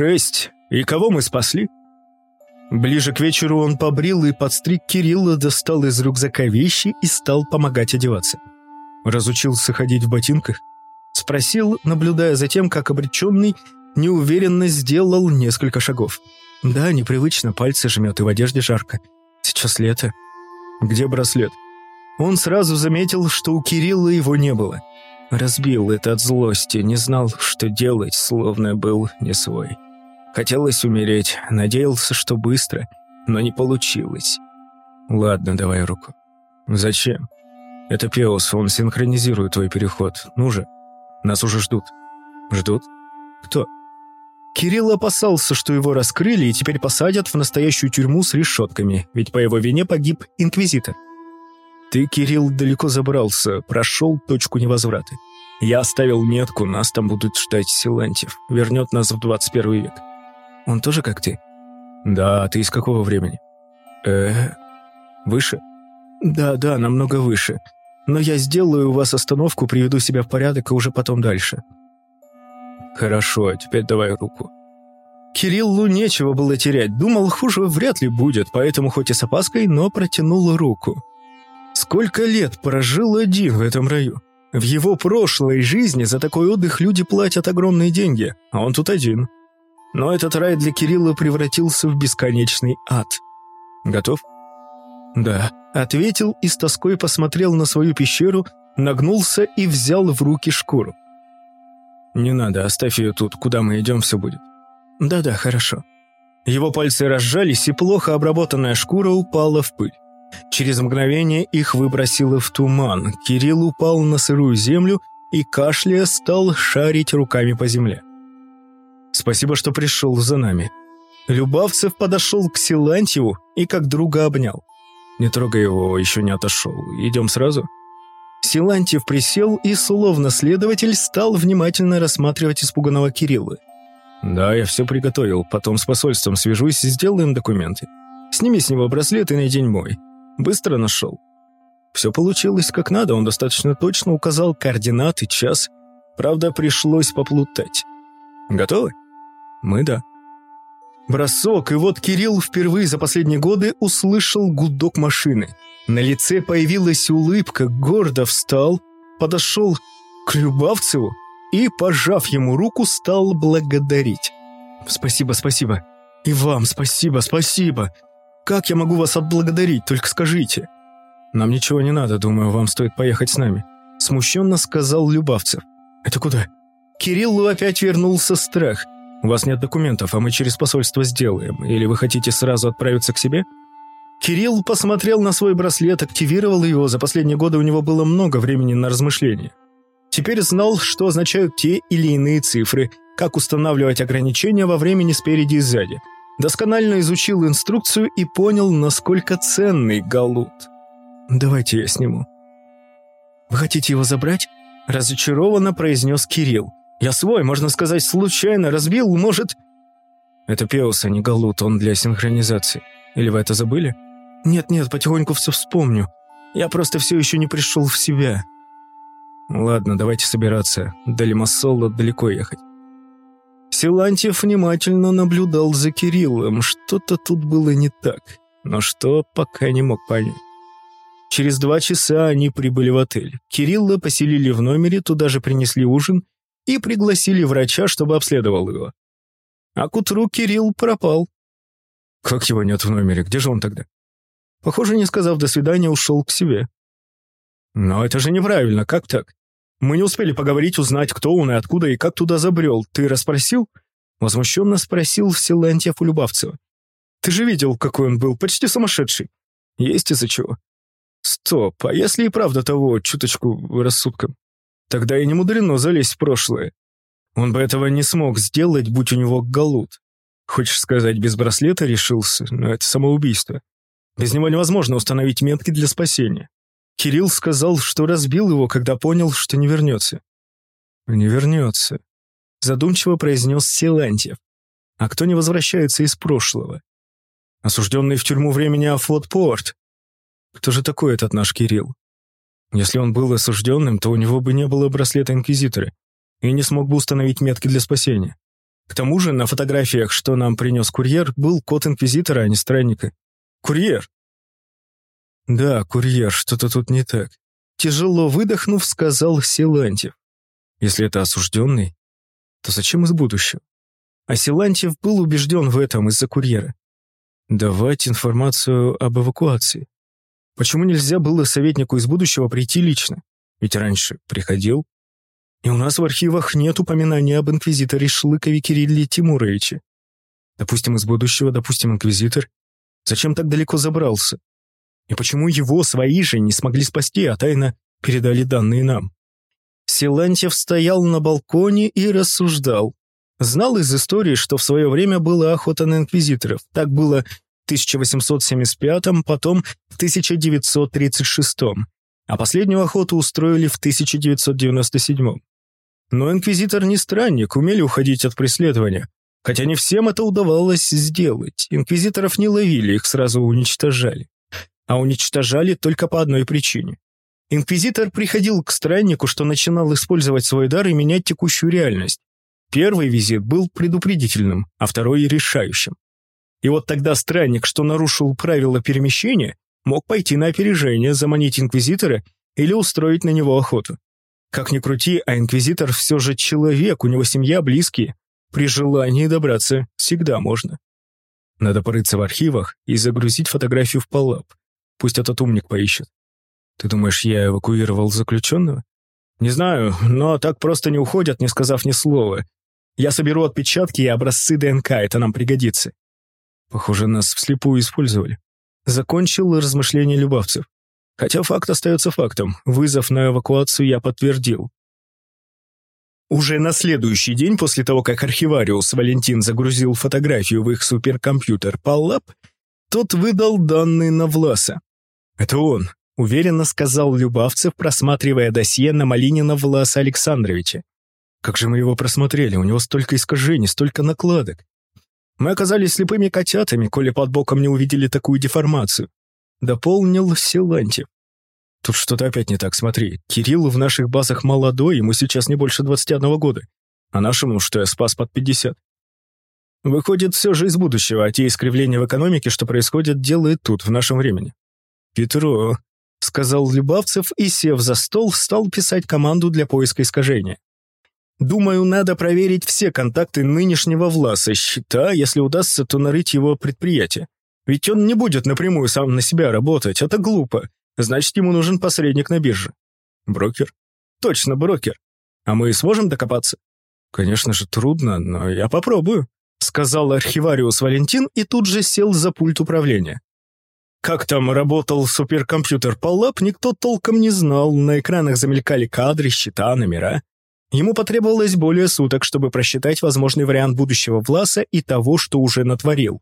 шесть. И кого мы спасли?» Ближе к вечеру он побрил и подстриг Кирилла, достал из рюкзака вещи и стал помогать одеваться. Разучился ходить в ботинках? Спросил, наблюдая за тем, как обреченный неуверенно сделал несколько шагов. Да, непривычно, пальцы жмет и в одежде жарко. Сейчас лето. Где браслет? Он сразу заметил, что у Кирилла его не было. Разбил это от злости, не знал, что делать, словно был не свой. Хотелось умереть, надеялся, что быстро, но не получилось. Ладно, давай руку. Зачем? Это Пеос, он синхронизирует твой переход. Ну же, нас уже ждут. Ждут? Кто? Кирилл опасался, что его раскрыли и теперь посадят в настоящую тюрьму с решетками, ведь по его вине погиб инквизитор. Ты, Кирилл, далеко забрался, прошел точку невозврата. Я оставил метку, нас там будут ждать Силантьев. Вернет нас в 21 век. Он тоже как ты? Да, ты из какого времени? э выше? Да, да, намного выше. Но я сделаю у вас остановку, приведу себя в порядок, и уже потом дальше. Хорошо, а теперь давай руку. Кириллу нечего было терять, думал, хуже вряд ли будет, поэтому хоть и с опаской, но протянул руку. Сколько лет прожил один в этом раю? В его прошлой жизни за такой отдых люди платят огромные деньги, а он тут один. Но этот рай для Кирилла превратился в бесконечный ад. Готов? Да. Ответил и с тоской посмотрел на свою пещеру, нагнулся и взял в руки шкуру. «Не надо, оставь ее тут, куда мы идем, все будет». «Да-да, хорошо». Его пальцы разжались, и плохо обработанная шкура упала в пыль. Через мгновение их выбросило в туман. Кирилл упал на сырую землю и, кашляя, стал шарить руками по земле. «Спасибо, что пришел за нами». Любавцев подошел к Силантьеву и как друга обнял. «Не трогай его, еще не отошел. Идем сразу?» Силантьев присел и, словно следователь, стал внимательно рассматривать испуганного Кирилла. «Да, я все приготовил. Потом с посольством свяжусь и сделаем документы. Сними с него браслет и надень мой. Быстро нашел». Все получилось как надо, он достаточно точно указал координаты, час. Правда, пришлось поплутать. «Готовы?» «Мы да». Бросок, и вот Кирилл впервые за последние годы услышал гудок машины. На лице появилась улыбка, гордо встал, подошел к Любавцеву и, пожав ему руку, стал благодарить. «Спасибо, спасибо. И вам спасибо, спасибо. Как я могу вас отблагодарить, только скажите». «Нам ничего не надо, думаю, вам стоит поехать с нами», — смущенно сказал Любавцев. «Это куда?» Кириллу опять вернулся страх — у вас нет документов, а мы через посольство сделаем. Или вы хотите сразу отправиться к себе?» Кирилл посмотрел на свой браслет, активировал его. За последние годы у него было много времени на размышления. Теперь знал, что означают те или иные цифры, как устанавливать ограничения во времени спереди и сзади. Досконально изучил инструкцию и понял, насколько ценный галут. «Давайте я сниму». «Вы хотите его забрать?» – разочарованно произнес Кирилл. Я свой, можно сказать, случайно разбил, может...» «Это Пеус, а не Галут, он для синхронизации. Или вы это забыли?» «Нет-нет, потихоньку все вспомню. Я просто все еще не пришел в себя». «Ладно, давайте собираться. До Лимассола далеко ехать». Силантьев внимательно наблюдал за Кириллом. Что-то тут было не так, но что пока не мог понять. Через два часа они прибыли в отель. Кирилла поселили в номере, туда же принесли ужин и пригласили врача, чтобы обследовал его. А к утру Кирилл пропал. Как его нет в номере? Где же он тогда? Похоже, не сказав «до свидания», ушел к себе. Но это же неправильно, как так? Мы не успели поговорить, узнать, кто он и откуда, и как туда забрел. Ты расспросил? Возмущенно спросил Силантьев у Любавцева. Ты же видел, какой он был, почти сумасшедший. Есть из-за чего. Стоп, а если и правда того, чуточку рассудком? Тогда и не мудрено залезть в прошлое. Он бы этого не смог сделать, будь у него галут. Хочешь сказать, без браслета решился? Но это самоубийство. Без него невозможно установить метки для спасения. Кирилл сказал, что разбил его, когда понял, что не вернется. «Не вернется», — задумчиво произнес Силантьев. «А кто не возвращается из прошлого?» «Осужденный в тюрьму времени Афлот Порт. Кто же такой этот наш Кирилл?» Если он был осужденным, то у него бы не было браслета Инквизитора и не смог бы установить метки для спасения. К тому же на фотографиях, что нам принес курьер, был код Инквизитора, а не странника. Курьер! Да, курьер, что-то тут не так. Тяжело выдохнув, сказал Силантьев. Если это осужденный, то зачем из будущего? А Силантьев был убежден в этом из-за курьера. Давать информацию об эвакуации. Почему нельзя было советнику из будущего прийти лично? Ведь раньше приходил. И у нас в архивах нет упоминания об инквизиторе Шлыкове Кирилле Тимуровиче. Допустим, из будущего, допустим, инквизитор. Зачем так далеко забрался? И почему его, свои же, не смогли спасти, а тайно передали данные нам? Силантьев стоял на балконе и рассуждал. Знал из истории, что в свое время была охота на инквизиторов. Так было 1875, потом в 1936, а последнюю охоту устроили в 1997. Но инквизитор не странник, умели уходить от преследования. Хотя не всем это удавалось сделать. Инквизиторов не ловили, их сразу уничтожали. А уничтожали только по одной причине. Инквизитор приходил к страннику, что начинал использовать свой дар и менять текущую реальность. Первый визит был предупредительным, а второй — решающим. И вот тогда странник, что нарушил правила перемещения, мог пойти на опережение, заманить инквизитора или устроить на него охоту. Как ни крути, а инквизитор все же человек, у него семья, близкие. При желании добраться всегда можно. Надо порыться в архивах и загрузить фотографию в Палап. Пусть этот умник поищет. Ты думаешь, я эвакуировал заключенного? Не знаю, но так просто не уходят, не сказав ни слова. Я соберу отпечатки и образцы ДНК, это нам пригодится. Похоже, нас вслепую использовали. Закончил размышления любавцев. Хотя факт остается фактом. Вызов на эвакуацию я подтвердил. Уже на следующий день после того, как архивариус Валентин загрузил фотографию в их суперкомпьютер Паллап, тот выдал данные на Власа. Это он, уверенно сказал Любавцев, просматривая досье на Малинина Власа Александровича. Как же мы его просмотрели, у него столько искажений, столько накладок. Мы оказались слепыми котятами, коли под боком не увидели такую деформацию. Дополнил Силантьев. Тут что-то опять не так, смотри. Кирилл в наших базах молодой, ему сейчас не больше 21 года. А нашему, что я спас под 50. Выходит, все же из будущего, а те искривления в экономике, что происходят, делает тут, в нашем времени. Петро, — сказал Любавцев и, сев за стол, стал писать команду для поиска искажения. «Думаю, надо проверить все контакты нынешнего Власа, счета, если удастся, то нарыть его предприятие. Ведь он не будет напрямую сам на себя работать, это глупо. Значит, ему нужен посредник на бирже». «Брокер?» «Точно, брокер. А мы сможем докопаться?» «Конечно же, трудно, но я попробую», — сказал архивариус Валентин и тут же сел за пульт управления. Как там работал суперкомпьютер Паллап, никто толком не знал, на экранах замелькали кадры, счета, номера. Ему потребовалось более суток, чтобы просчитать возможный вариант будущего Власа и того, что уже натворил.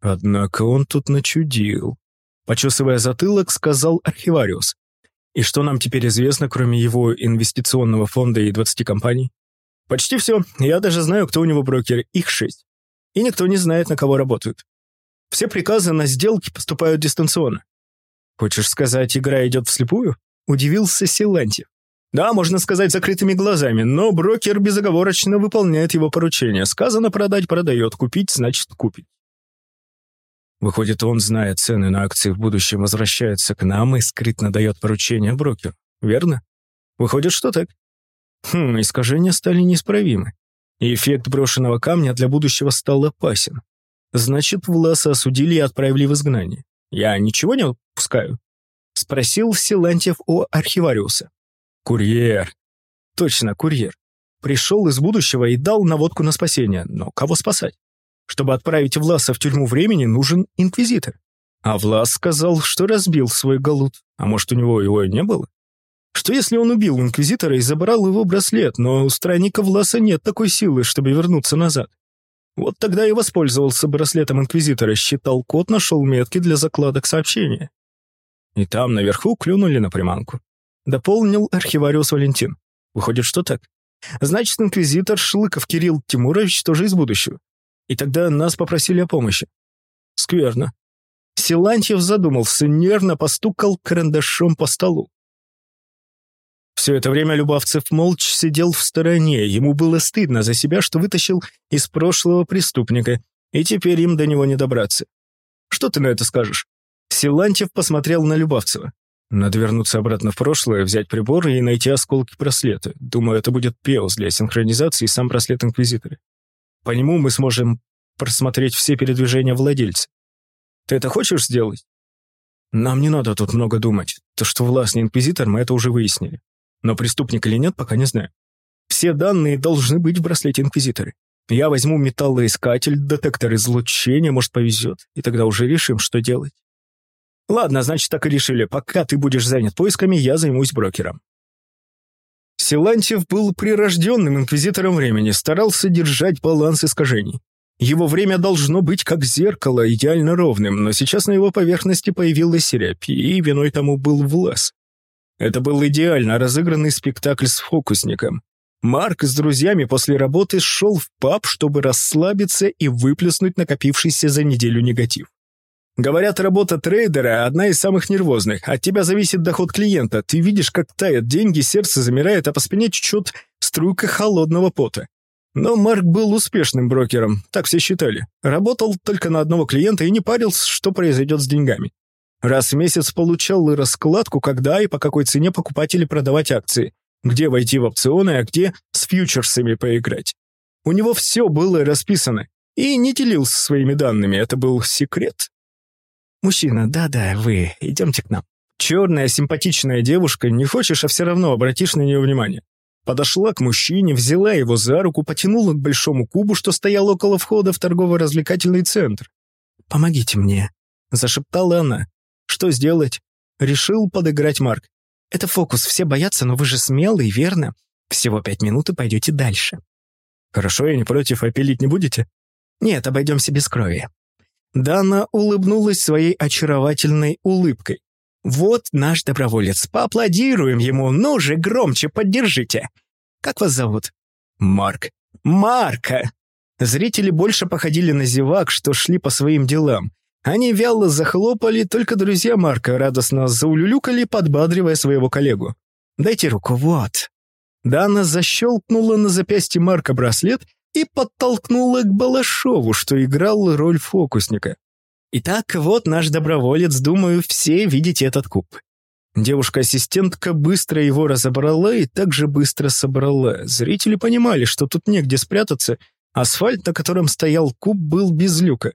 Однако он тут начудил. Почесывая затылок, сказал архивариус. И что нам теперь известно, кроме его инвестиционного фонда и 20 компаний? Почти все. Я даже знаю, кто у него брокер. Их шесть. И никто не знает, на кого работают. Все приказы на сделки поступают дистанционно. Хочешь сказать, игра идет вслепую? Удивился Силантьев. Да, можно сказать закрытыми глазами, но брокер безоговорочно выполняет его поручение. Сказано продать – продает, купить – значит купить. Выходит, он, зная цены на акции в будущем, возвращается к нам и скрытно дает поручение брокеру, верно? Выходит, что так? Хм, искажения стали неисправимы. И эффект брошенного камня для будущего стал опасен. Значит, Власа осудили и отправили в изгнание. Я ничего не отпускаю? Спросил Силантьев у архивариуса. Курьер. Точно, курьер. Пришел из будущего и дал наводку на спасение. Но кого спасать? Чтобы отправить Власа в тюрьму времени, нужен инквизитор. А Влас сказал, что разбил свой галут. А может, у него его и не было? Что если он убил инквизитора и забрал его браслет, но у странника Власа нет такой силы, чтобы вернуться назад? Вот тогда и воспользовался браслетом Инквизитора, считал код, нашел метки для закладок сообщения. И там наверху клюнули на приманку. Дополнил архивариус Валентин. Выходит, что так. Значит, Инквизитор Шлыков Кирилл Тимурович тоже из будущего. И тогда нас попросили о помощи. Скверно. Силантьев задумался, нервно постукал карандашом по столу. Все это время Любавцев молча сидел в стороне. Ему было стыдно за себя, что вытащил из прошлого преступника, и теперь им до него не добраться. Что ты на это скажешь? Силантьев посмотрел на Любавцева. Надо вернуться обратно в прошлое, взять приборы и найти осколки браслета. Думаю, это будет пеус для синхронизации и сам браслет Инквизитора. По нему мы сможем просмотреть все передвижения владельца. Ты это хочешь сделать? Нам не надо тут много думать. То, что Влас не Инквизитор, мы это уже выяснили. Но преступник или нет, пока не знаю. Все данные должны быть в браслете Инквизитора. Я возьму металлоискатель, детектор излучения, может, повезет, и тогда уже решим, что делать. Ладно, значит, так и решили. Пока ты будешь занят поисками, я займусь брокером. Силантьев был прирожденным инквизитором времени, старался держать баланс искажений. Его время должно быть как зеркало, идеально ровным, но сейчас на его поверхности появилась рябь, и виной тому был Влас. Это был идеально разыгранный спектакль с фокусником. Марк с друзьями после работы шел в паб, чтобы расслабиться и выплеснуть накопившийся за неделю негатив. Говорят, работа трейдера – одна из самых нервозных. От тебя зависит доход клиента. Ты видишь, как тают деньги, сердце замирает, а по спине чуть-чуть струйка холодного пота. Но Марк был успешным брокером, так все считали. Работал только на одного клиента и не парился, что произойдет с деньгами. Раз в месяц получал раскладку, когда и по какой цене покупать или продавать акции где войти в опционы, а где с фьючерсами поиграть. У него все было расписано, и не делился своими данными, это был секрет. «Мужчина, да-да, вы, идемте к нам». Черная симпатичная девушка, не хочешь, а все равно обратишь на нее внимание. Подошла к мужчине, взяла его за руку, потянула к большому кубу, что стоял около входа в торгово-развлекательный центр. «Помогите мне», — зашептала она. «Что сделать?» Решил подыграть Марк. Это фокус, все боятся, но вы же смелый, верно? Всего пять минут и пойдете дальше. Хорошо, я не против, а пилить не будете? Нет, обойдемся без крови. Дана улыбнулась своей очаровательной улыбкой. «Вот наш доброволец, поаплодируем ему, ну же, громче поддержите!» «Как вас зовут?» «Марк». «Марка!» Зрители больше походили на зевак, что шли по своим делам. Они вяло захлопали, только друзья Марка радостно заулюлюкали, подбадривая своего коллегу. «Дайте руку, вот». Дана защелкнула на запястье Марка браслет и подтолкнула к Балашову, что играл роль фокусника. «Итак, вот наш доброволец, думаю, все видите этот куб». Девушка-ассистентка быстро его разобрала и также быстро собрала. Зрители понимали, что тут негде спрятаться. Асфальт, на котором стоял куб, был без люка.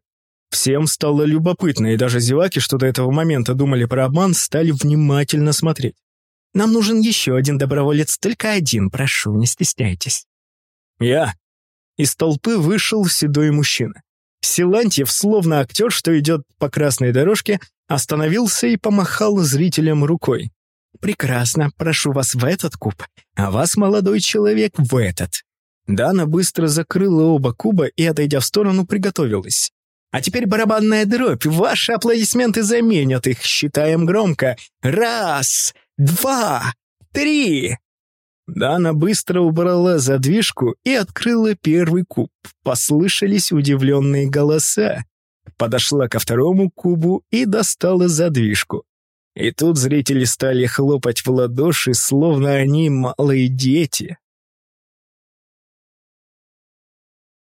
Всем стало любопытно, и даже зеваки, что до этого момента думали про обман, стали внимательно смотреть. «Нам нужен еще один доброволец, только один, прошу, не стесняйтесь». «Я». Из толпы вышел седой мужчина. Силантьев, словно актер, что идет по красной дорожке, остановился и помахал зрителям рукой. «Прекрасно, прошу вас в этот куб, а вас, молодой человек, в этот». Дана быстро закрыла оба куба и, отойдя в сторону, приготовилась. А теперь барабанная дробь. Ваши аплодисменты заменят их. Считаем громко. Раз, два, три. Дана быстро убрала задвижку и открыла первый куб. Послышались удивленные голоса. Подошла ко второму кубу и достала задвижку. И тут зрители стали хлопать в ладоши, словно они малые дети.